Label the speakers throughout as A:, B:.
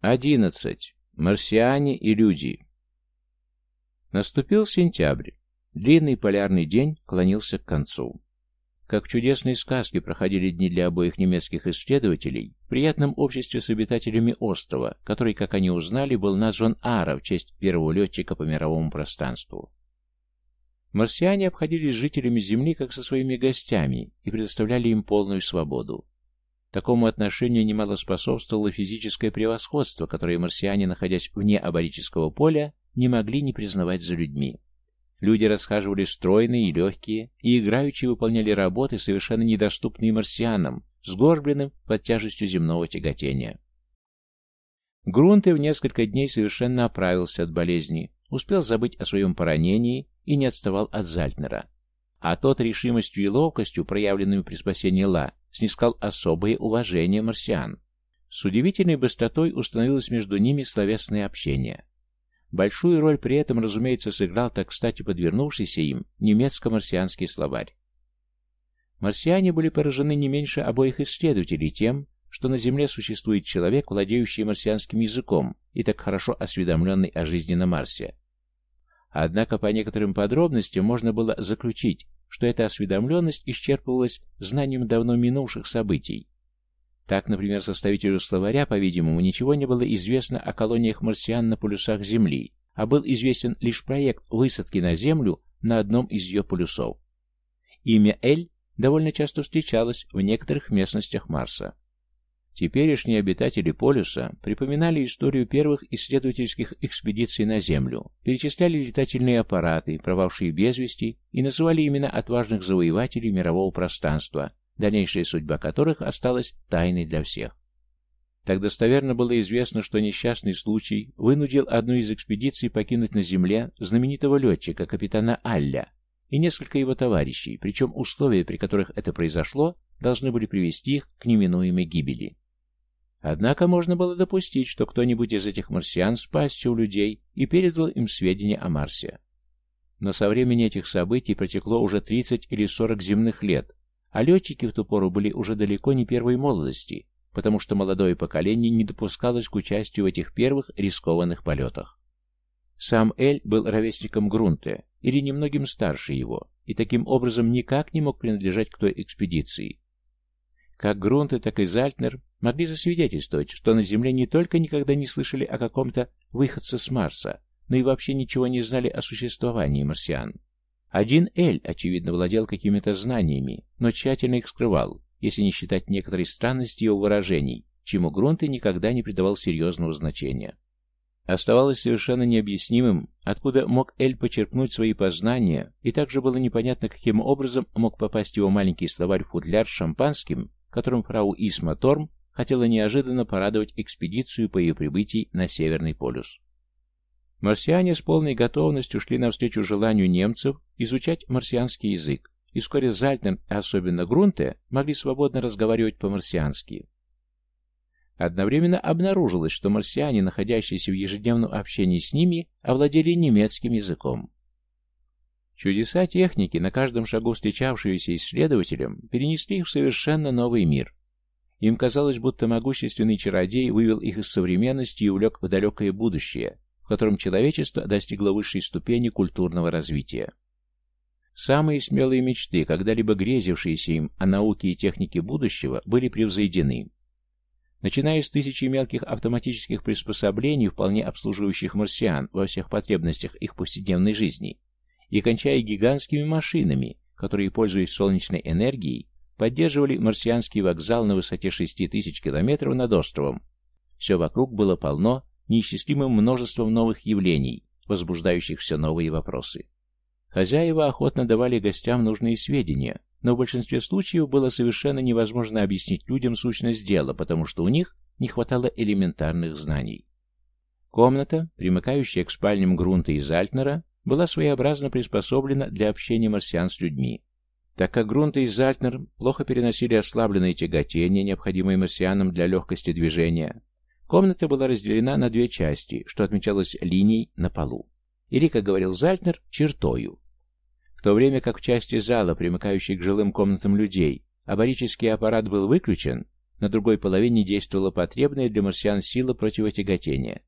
A: Одиннадцать. Марсиане и люди. Наступил сентябрь. Длинный полярный день клонился к концу. Как в чудесной сказке проходили дни для обоих немецких исследователей в приятном обществе с обитателями острова, который, как они узнали, был назван Ара в честь первого летчика по мировому пространству. Марсиане обходились жителями Земли как со своими гостями и предоставляли им полную свободу. Такому отношению немало способствовало физическое превосходство, которое марсиане, находясь вне аборического поля, не могли не признавать за людьми. Люди расхаживали стройные и легкие, и играючи выполняли работы, совершенно недоступные марсианам, сгорбленным под тяжестью земного тяготения. Грунты в несколько дней совершенно оправился от болезни, успел забыть о своем поранении и не отставал от Зальтнера. А тот решимостью и ловкостью, проявленными при спасении Ла, снискал особое уважение марсиан. С удивительной быстротой установилось между ними словесное общение. Большую роль при этом, разумеется, сыграл так кстати подвернувшийся им немецко-марсианский словарь. Марсиане были поражены не меньше обоих исследователей тем, что на Земле существует человек, владеющий марсианским языком и так хорошо осведомленный о жизни на Марсе. Однако по некоторым подробностям можно было заключить, что эта осведомленность исчерпывалась знанием давно минувших событий. Так, например, составителю словаря, по-видимому, ничего не было известно о колониях марсиан на полюсах Земли, а был известен лишь проект высадки на Землю на одном из ее полюсов. Имя Эль довольно часто встречалось в некоторых местностях Марса. Теперешние обитатели полюса припоминали историю первых исследовательских экспедиций на Землю, перечисляли летательные аппараты, пропавшие без вести, и называли имена отважных завоевателей мирового пространства, дальнейшая судьба которых осталась тайной для всех. Так достоверно было известно, что несчастный случай вынудил одну из экспедиций покинуть на Земле знаменитого летчика, капитана Алля, и несколько его товарищей, причем условия, при которых это произошло, должны были привести их к неминуемой гибели. Однако можно было допустить, что кто-нибудь из этих марсиан спасся у людей и передал им сведения о Марсе. Но со времени этих событий протекло уже 30 или 40 земных лет, а летчики в ту пору были уже далеко не первой молодости, потому что молодое поколение не допускалось к участию в этих первых рискованных полетах. Сам Эль был ровесником Грунте, или немногим старше его, и таким образом никак не мог принадлежать к той экспедиции. Как Грунте, так и Зальтнер могли засвидетельствовать, что на Земле не только никогда не слышали о каком-то выходце с Марса, но и вообще ничего не знали о существовании марсиан. Один Эль, очевидно, владел какими-то знаниями, но тщательно их скрывал, если не считать некоторой странности его выражений, чему Грунте никогда не придавал серьезного значения. Оставалось совершенно необъяснимым, откуда мог Эль почерпнуть свои познания, и также было непонятно, каким образом мог попасть его маленький словарь-футляр с шампанским, которым фрау Исма Торм хотела неожиданно порадовать экспедицию по ее прибытии на Северный полюс. Марсиане с полной готовностью шли навстречу желанию немцев изучать марсианский язык, и вскоре Зальтнер, и особенно Грунте, могли свободно разговаривать по-марсиански. Одновременно обнаружилось, что марсиане, находящиеся в ежедневном общении с ними, овладели немецким языком. Чудеса техники, на каждом шагу встречавшиеся исследователям, перенесли их в совершенно новый мир. Им казалось, будто могущественный чародей вывел их из современности и увлек в далекое будущее, в котором человечество достигло высшей ступени культурного развития. Самые смелые мечты, когда-либо грезившиеся им о науке и технике будущего, были превзойдены. Начиная с тысячи мелких автоматических приспособлений, вполне обслуживающих марсиан во всех потребностях их повседневной жизни, и кончая гигантскими машинами, которые, пользуясь солнечной энергией, поддерживали марсианский вокзал на высоте 6000 километров над островом. Все вокруг было полно неисчислимым множеством новых явлений, возбуждающих все новые вопросы. Хозяева охотно давали гостям нужные сведения, но в большинстве случаев было совершенно невозможно объяснить людям сущность дела, потому что у них не хватало элементарных знаний. Комната, примыкающая к спальням Грунта и Зальтнера, была своеобразно приспособлена для общения марсиан с людьми. Так как Грунт и Зальтнер плохо переносили ослабленные тяготения, необходимые марсианам для легкости движения, комната была разделена на две части, что отмечалось линией на полу. Или, как говорил Зальтнер, чертою. В то время как в части зала, примыкающей к жилым комнатам людей, аборический аппарат был выключен, на другой половине действовала потребная для марсиан сила противотяготения.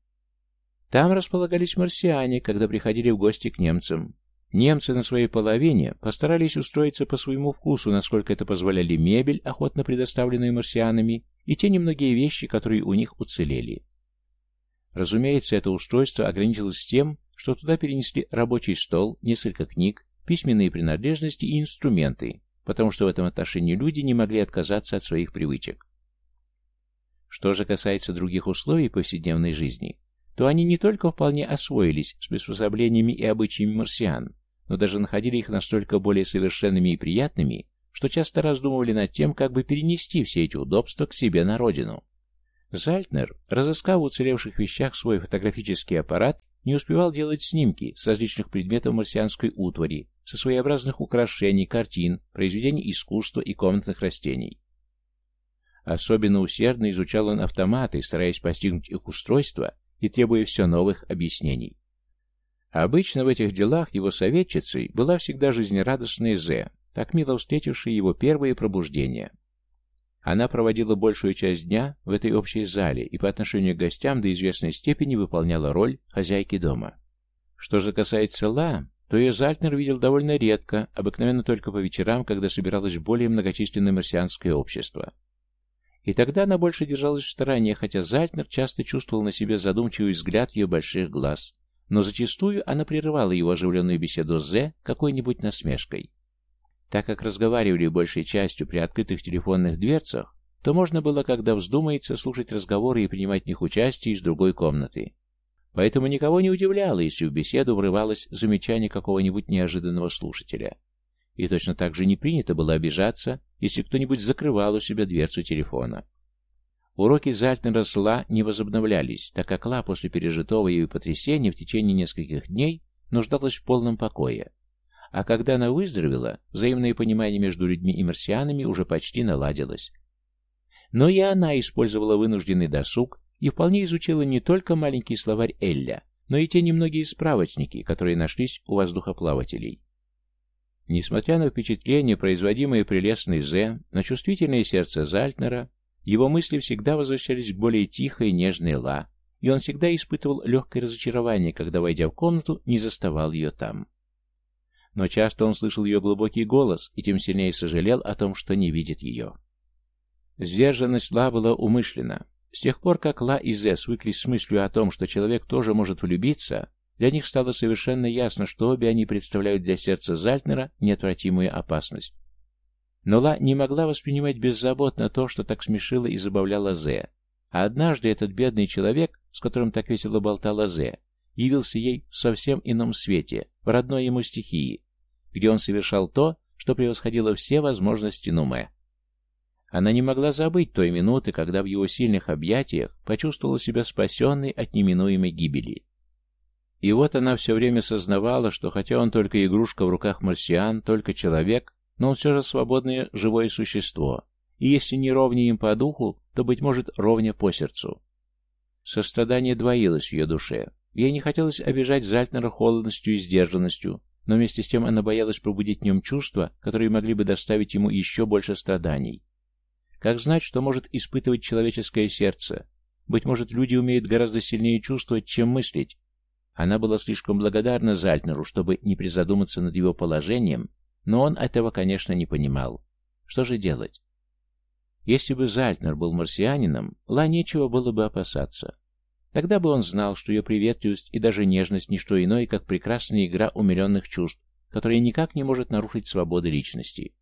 A: Там располагались марсиане, когда приходили в гости к немцам. Немцы на своей половине постарались устроиться по своему вкусу, насколько это позволяли мебель, охотно предоставленная марсианами, и те немногие вещи, которые у них уцелели. Разумеется, это устройство ограничилось тем, что туда перенесли рабочий стол, несколько книг, письменные принадлежности и инструменты, потому что в этом отношении люди не могли отказаться от своих привычек. Что же касается других условий повседневной жизни, то они не только вполне освоились с приспособлениями и обычаями марсиан, но даже находили их настолько более совершенными и приятными, что часто раздумывали над тем, как бы перенести все эти удобства к себе на родину. Зальтнер, разыскав в уцелевших вещах свой фотографический аппарат, не успевал делать снимки с различных предметов марсианской утвари, со своеобразных украшений, картин, произведений искусства и комнатных растений. Особенно усердно изучал он автоматы, стараясь постигнуть их устройство и требуя все новых объяснений. Обычно в этих делах его советчицей была всегда жизнерадостная Зе, так мило встретившая его первые пробуждения. Она проводила большую часть дня в этой общей зале и по отношению к гостям до известной степени выполняла роль хозяйки дома. Что же касается Ла, то ее Зальтнер видел довольно редко, обыкновенно только по вечерам, когда собиралось более многочисленное марсианское общество. И тогда она больше держалась в стороне, хотя Зальтнер часто чувствовал на себе задумчивый взгляд ее больших глаз, но зачастую она прерывала его оживленную беседу с Зе какой-нибудь насмешкой. Так как разговаривали большей частью при открытых телефонных дверцах, то можно было, когда вздумается, слушать разговоры и принимать в них участие из другой комнаты. Поэтому никого не удивляло, если в беседу врывалось замечание какого-нибудь неожиданного слушателя. И точно так же не принято было обижаться, если кто-нибудь закрывал у себя дверцу телефона. Уроки Зальтнера с Ла не возобновлялись, так как Ла после пережитого ею потрясения в течение нескольких дней нуждалась в полном покое. А когда она выздоровела, взаимное понимание между людьми и марсианами уже почти наладилось. Но и она использовала вынужденный досуг и вполне изучила не только маленький словарь Элля, но и те немногие справочники, которые нашлись у воздухоплавателей. Несмотря на впечатление, производимое прелестной Зе, на чувствительное сердце Зальтнера, его мысли всегда возвращались к более тихой и нежной Ла, и он всегда испытывал легкое разочарование, когда, войдя в комнату, не заставал ее там но часто он слышал ее глубокий голос и тем сильнее сожалел о том, что не видит ее. Сдержанность Ла была умышлена. С тех пор, как Ла и Зе свыклись с мыслью о том, что человек тоже может влюбиться, для них стало совершенно ясно, что обе они представляют для сердца Зальтнера неотвратимую опасность. Но Ла не могла воспринимать беззаботно то, что так смешило и забавляло Зе. А однажды этот бедный человек, с которым так весело болтала Зе, явился ей в совсем ином свете, в родной ему стихии, где он совершал то, что превосходило все возможности Нуме. Она не могла забыть той минуты, когда в его сильных объятиях почувствовала себя спасенной от неминуемой гибели. И вот она все время сознавала, что хотя он только игрушка в руках марсиан, только человек, но он все же свободное живое существо, и если не ровнее им по духу, то, быть может, ровня по сердцу. Сострадание двоилось в ее душе. Ей не хотелось обижать Зальтнера холодностью и сдержанностью, но вместе с тем она боялась пробудить в нем чувства, которые могли бы доставить ему еще больше страданий. Как знать, что может испытывать человеческое сердце? Быть может, люди умеют гораздо сильнее чувствовать, чем мыслить. Она была слишком благодарна Зальтнеру, чтобы не призадуматься над его положением, но он этого, конечно, не понимал. Что же делать? Если бы Зальтнер был марсианином, Ла нечего было бы опасаться. Тогда бы он знал, что ее приветливость и даже нежность – не что иное, как прекрасная игра умеренных чувств, которая никак не может нарушить свободы личности.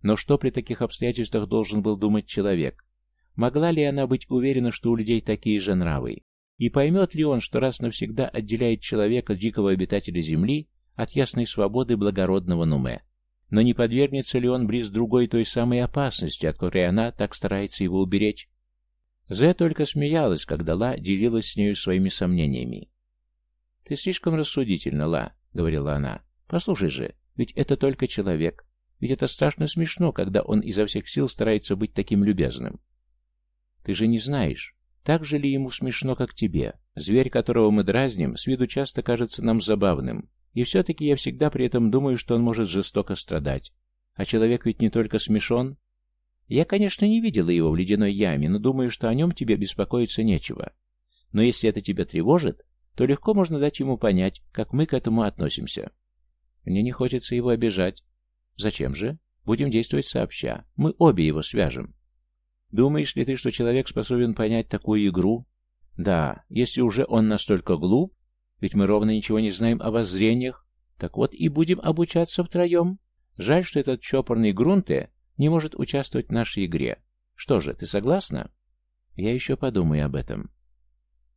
A: Но что при таких обстоятельствах должен был думать человек? Могла ли она быть уверена, что у людей такие же нравы? И поймет ли он, что раз навсегда отделяет человека, дикого обитателя Земли, от ясной свободы благородного Нуме? Но не подвергнется ли он близ другой той самой опасности, от которой она так старается его уберечь? Зе только смеялась, когда Ла делилась с нею своими сомнениями. «Ты слишком рассудительна, Ла», — говорила она. «Послушай же, ведь это только человек. Ведь это страшно смешно, когда он изо всех сил старается быть таким любезным. Ты же не знаешь, так же ли ему смешно, как тебе. Зверь, которого мы дразним, с виду часто кажется нам забавным. И все-таки я всегда при этом думаю, что он может жестоко страдать. А человек ведь не только смешон, Я, конечно, не видела его в ледяной яме, но думаю, что о нем тебе беспокоиться нечего. Но если это тебя тревожит, то легко можно дать ему понять, как мы к этому относимся. Мне не хочется его обижать. Зачем же? Будем действовать сообща. Мы обе его свяжем. Думаешь ли ты, что человек способен понять такую игру? Да, если уже он настолько глуп, ведь мы ровно ничего не знаем о воззрениях, так вот и будем обучаться втроем. Жаль, что этот чопорный Грунте не может участвовать в нашей игре. Что же, ты согласна? Я еще подумаю об этом.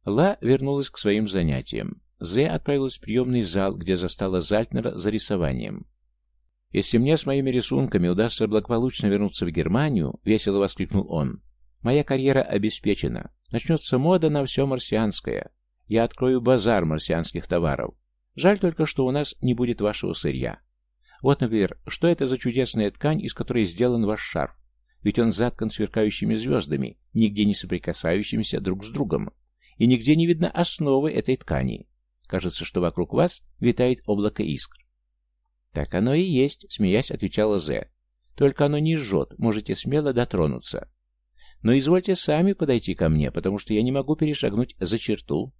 A: Ла вернулась к своим занятиям. Зе отправилась в приемный зал, где застала Зальтнера за рисованием. «Если мне с моими рисунками удастся благополучно вернуться в Германию», — весело воскликнул он, — «моя карьера обеспечена. Начнется мода на все марсианское. Я открою базар марсианских товаров. Жаль только, что у нас не будет вашего сырья. Вот, например, что это за чудесная ткань, из которой сделан ваш шарф? Ведь он заткан сверкающими звездами, нигде не соприкасающимися друг с другом. И нигде не видно основы этой ткани. Кажется, что вокруг вас витает облако искр. «Так оно и есть», — смеясь, отвечала Зе. «Только оно не жжет, можете смело дотронуться. Но извольте сами подойти ко мне, потому что я не могу перешагнуть за черту».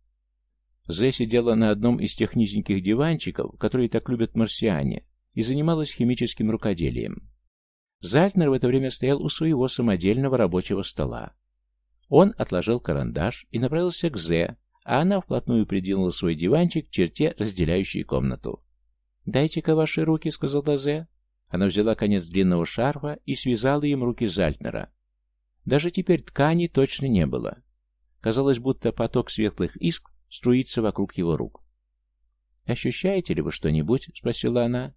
A: Зе сидела на одном из тех низеньких диванчиков, которые так любят марсиане, и занималась химическим рукоделием. Зальтнер в это время стоял у своего самодельного рабочего стола. Он отложил карандаш и направился к Зе, а она вплотную придвинула свой диванчик к черте, разделяющей комнату. «Дайте-ка ваши руки», — сказала Зе. Она взяла конец длинного шарфа и связала им руки Зальтнера. Даже теперь ткани точно не было. Казалось, будто поток светлых искр струится вокруг его рук. «Ощущаете ли вы что-нибудь?» — спросила она.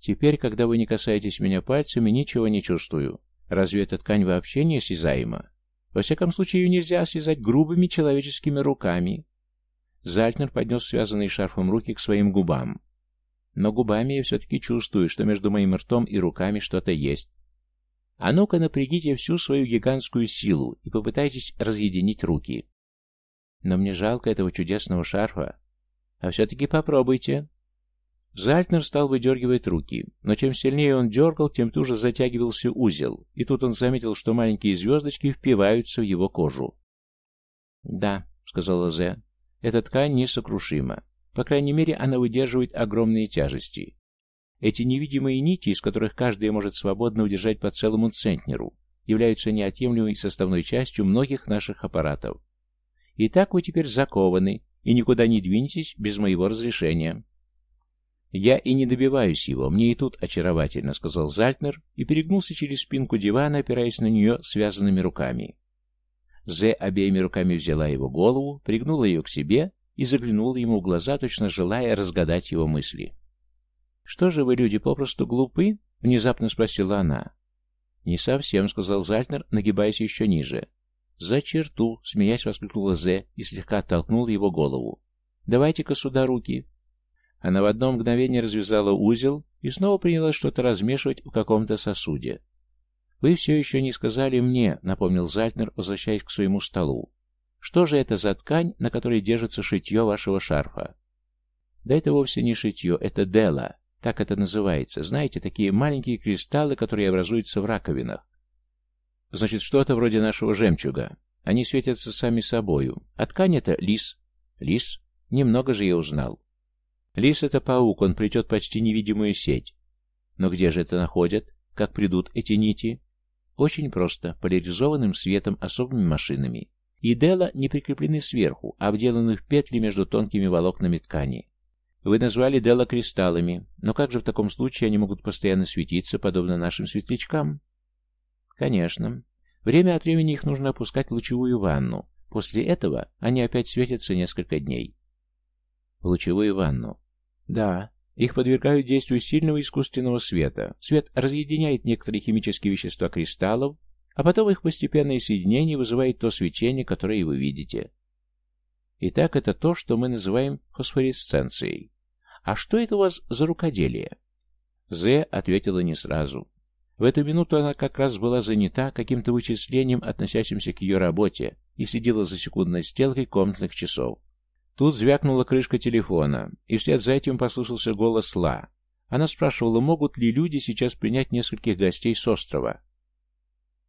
A: Теперь, когда вы не касаетесь меня пальцами, ничего не чувствую. Разве эта ткань вообще не осязаема? Во всяком случае, ее нельзя связать грубыми человеческими руками. Зальтнер поднес связанные шарфом руки к своим губам. Но губами я все-таки чувствую, что между моим ртом и руками что-то есть. А ну-ка напрягите всю свою гигантскую силу и попытайтесь разъединить руки. Но мне жалко этого чудесного шарфа. А все-таки попробуйте. Зальтнер стал выдергивать руки, но чем сильнее он дергал, тем туже затягивался узел, и тут он заметил, что маленькие звездочки впиваются в его кожу. «Да», — сказала Зе, — «эта ткань несокрушима. По крайней мере, она выдерживает огромные тяжести. Эти невидимые нити, из которых каждая может свободно удержать по целому центнеру, являются неотъемлемой составной частью многих наших аппаратов. И так вы теперь закованы, и никуда не двинетесь без моего разрешения». «Я и не добиваюсь его, мне и тут очаровательно», — сказал Зальтнер и перегнулся через спинку дивана, опираясь на нее связанными руками. Зе обеими руками взяла его голову, пригнула ее к себе и заглянула ему в глаза, точно желая разгадать его мысли. «Что же вы, люди, попросту глупы?» — внезапно спросила она. «Не совсем», — сказал Зальтнер, нагибаясь еще ниже. «За черту!» — смеясь воскликнула Зе и слегка оттолкнула его голову. «Давайте-ка сюда руки!» Она в одно мгновение развязала узел и снова принялась что-то размешивать в каком-то сосуде. «Вы все еще не сказали мне», — напомнил Зальтнер, возвращаясь к своему столу. «Что же это за ткань, на которой держится шитье вашего шарфа?» «Да это вовсе не шитье, это дела, так это называется. Знаете, такие маленькие кристаллы, которые образуются в раковинах. Значит, что-то вроде нашего жемчуга. Они светятся сами собою. А ткань это лис. Лис? Немного же я узнал. Лис — это паук, он плетет почти невидимую сеть. Но где же это находят? Как придут эти нити? Очень просто, поляризованным светом особыми машинами. И дела не прикреплены сверху, а обделаны в петли между тонкими волокнами ткани. Вы назвали дела кристаллами, но как же в таком случае они могут постоянно светиться, подобно нашим светлячкам? Конечно. Время от времени их нужно опускать в лучевую ванну. После этого они опять светятся несколько дней. В лучевую ванну. Да, их подвергают действию сильного искусственного света. Свет разъединяет некоторые химические вещества кристаллов, а потом их постепенное соединение вызывает то свечение, которое вы видите. Итак, это то, что мы называем фосфоресценцией. А что это у вас за рукоделие? Зе ответила не сразу. В эту минуту она как раз была занята каким-то вычислением, относящимся к ее работе, и следила за секундной стрелкой комнатных часов. Тут звякнула крышка телефона, и вслед за этим послышался голос Ла. Она спрашивала, могут ли люди сейчас принять нескольких гостей с острова.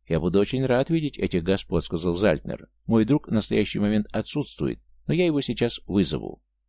A: «Я буду очень рад видеть этих господ», — сказал Зальтнер. «Мой друг в настоящий момент отсутствует, но я его сейчас вызову».